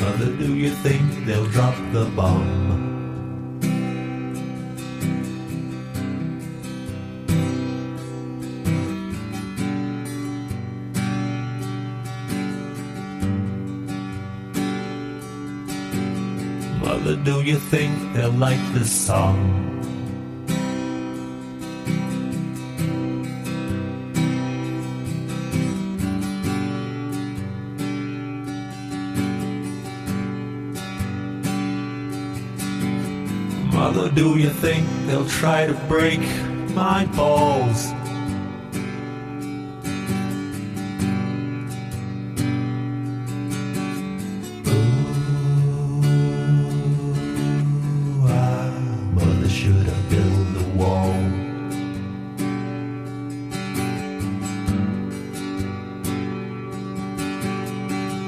Mother, do you think they'll drop the bomb? Mother, do you think they'll like this song? Mother, do you think they'll try to break my balls?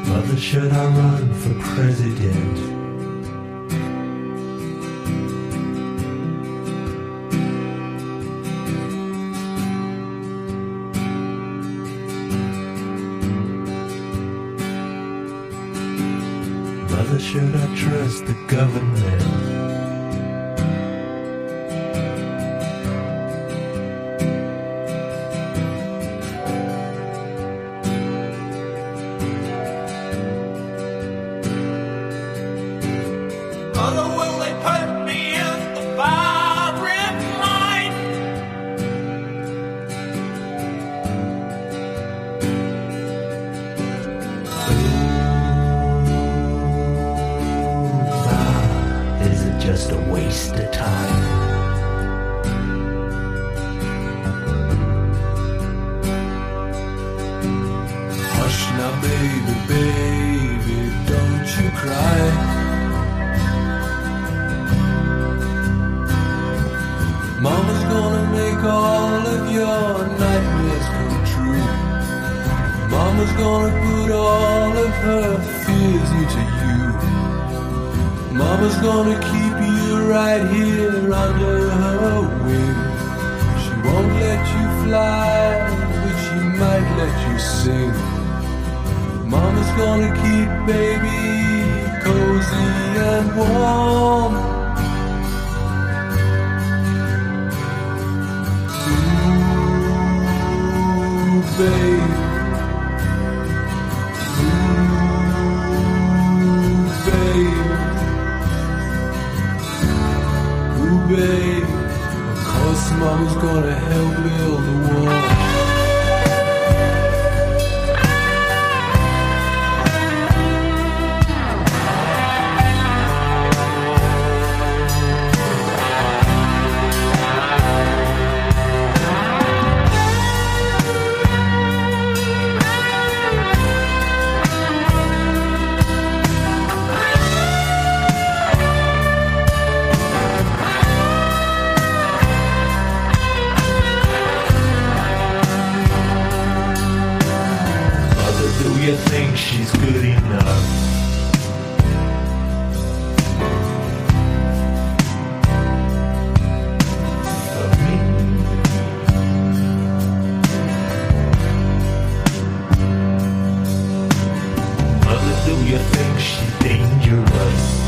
Mother, should I run for president? Should I trust the government? Just a waste of time? Hush now, baby, baby, don't you cry. Mama's gonna make all of your nightmares come true. Mama's gonna put all of her Mama's gonna keep you right here under her wing. She won't let you fly, but she might let you sing. Mama's gonna keep baby cozy and warm. Ooh, babe. Babe. Of course, Mama's gonna help build the wall. She's good enough? You think she's dangerous?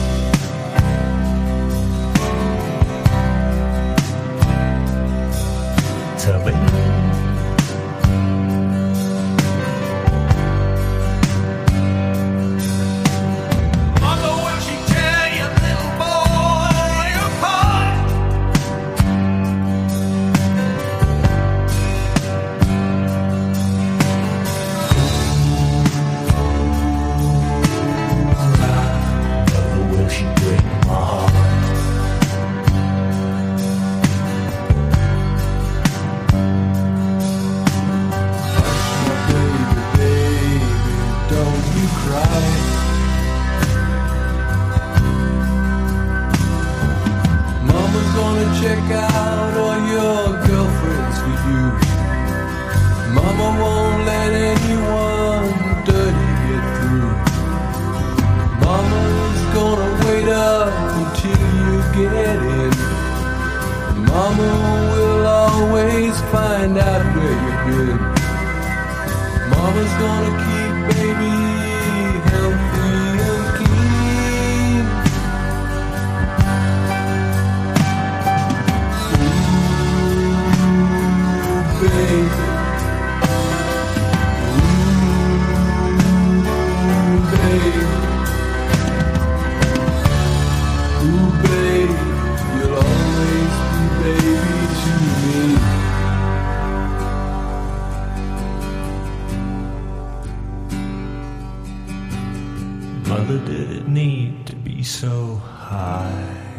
getting. Mama will always find out where you've been. Mama's gonna keep baby healthy and clean. Ooh, baby. Did it need to be so high?